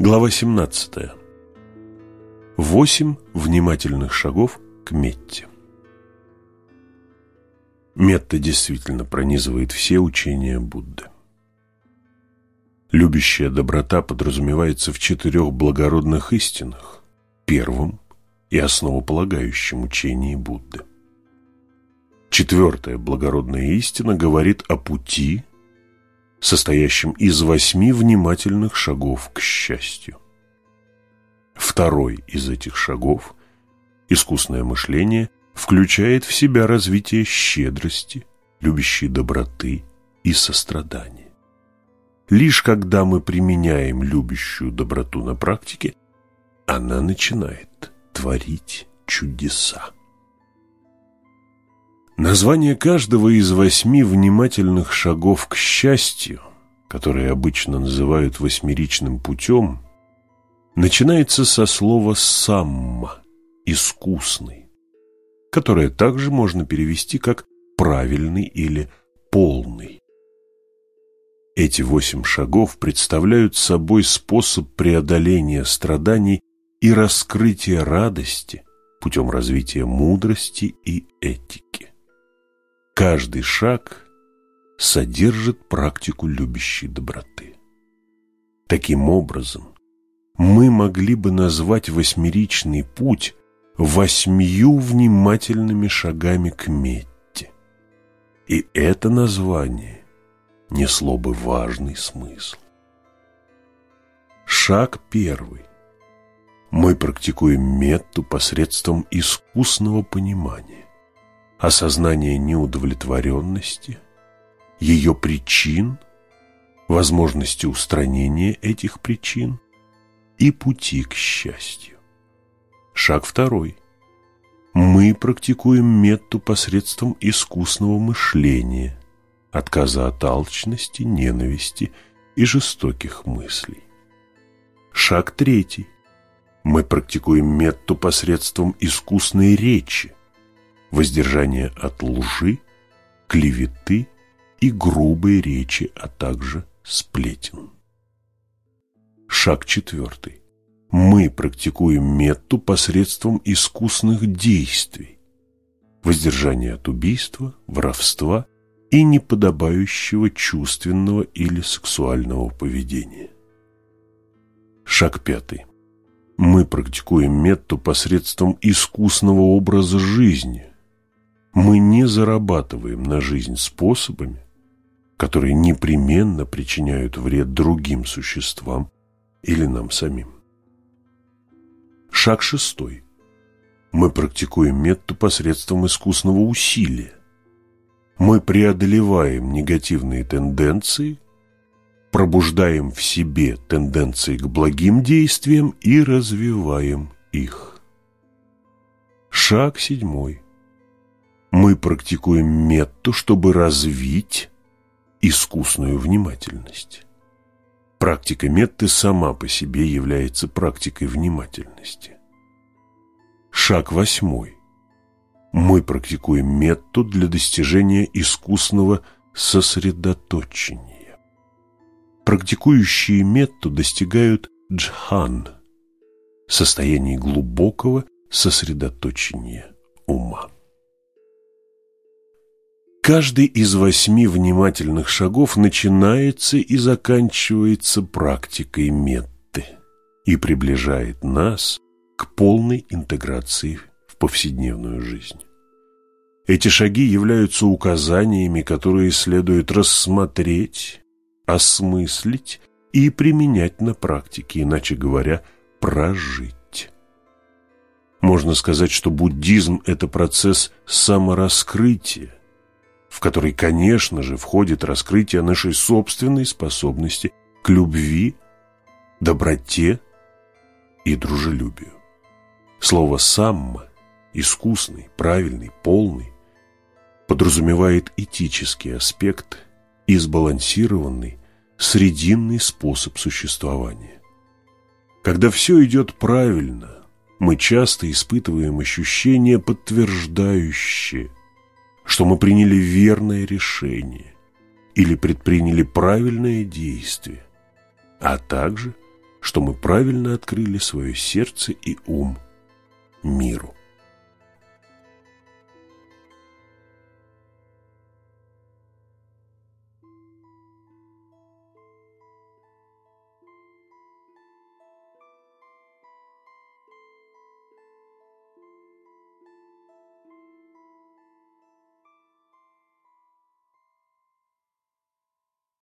Глава 17. Восемь внимательных шагов к Метте. Метта действительно пронизывает все учения Будды. Любящая доброта подразумевается в четырех благородных истинах, первом и основополагающем учении Будды. Четвертая благородная истина говорит о пути, состоящем из восьми внимательных шагов к счастью. Второй из этих шагов, искусное мышление, включает в себя развитие щедрости, любящей доброты и сострадания. Лишь когда мы применяем любящую доброту на практике, она начинает творить чудеса. Название каждого из восьми внимательных шагов к счастью, которые обычно называют восьмеричным путем, начинается со слова «самма» – «искусный», которое также можно перевести как «правильный» или «полный». Эти восемь шагов представляют собой способ преодоления страданий и раскрытия радости путем развития мудрости и этики. Каждый шаг содержит практику любящей доброты. Таким образом, мы могли бы назвать восьмеричный путь восьмью внимательными шагами к Метте. И это название несло бы важный смысл. Шаг первый. Мы практикуем Метту посредством искусного понимания осознание неудовлетворенности, ее причин, возможности устранения этих причин и пути к счастью. Шаг второй. Мы практикуем метту посредством искусного мышления, отказа от алчности, ненависти и жестоких мыслей. Шаг третий. Мы практикуем метту посредством искусной речи, воздержание от лжи, клеветы и грубой речи, а также сплетен. Шаг четвертый. Мы практикуем метту посредством искусных действий, воздержание от убийства, воровства и неподобающего чувственного или сексуального поведения. Шаг пятый. Мы практикуем метту посредством искусного образа жизни, мы не зарабатываем на жизнь способами, которые непременно причиняют вред другим существам или нам самим. Шаг шестой. Мы практикуем метту посредством искусного усилия. Мы преодолеваем негативные тенденции, пробуждаем в себе тенденции к благим действиям и развиваем их. Шаг седьмой мы практикуем метту, чтобы развить искусную внимательность. Практика метты сама по себе является практикой внимательности. Шаг восьмой. Мы практикуем метту для достижения искусного сосредоточения. Практикующие метту достигают джхан, состояние глубокого сосредоточения Каждый из восьми внимательных шагов начинается и заканчивается практикой метты и приближает нас к полной интеграции в повседневную жизнь. Эти шаги являются указаниями, которые следует рассмотреть, осмыслить и применять на практике, иначе говоря, прожить. Можно сказать, что буддизм – это процесс самораскрытия, в который, конечно же, входит раскрытие нашей собственной способности к любви, доброте и дружелюбию. Слово «самма» – искусный, правильный, полный – подразумевает этический аспект и сбалансированный, срединный способ существования. Когда все идет правильно, мы часто испытываем ощущение, подтверждающее что мы приняли верное решение или предприняли правильное действие, а также что мы правильно открыли свое сердце и ум миру.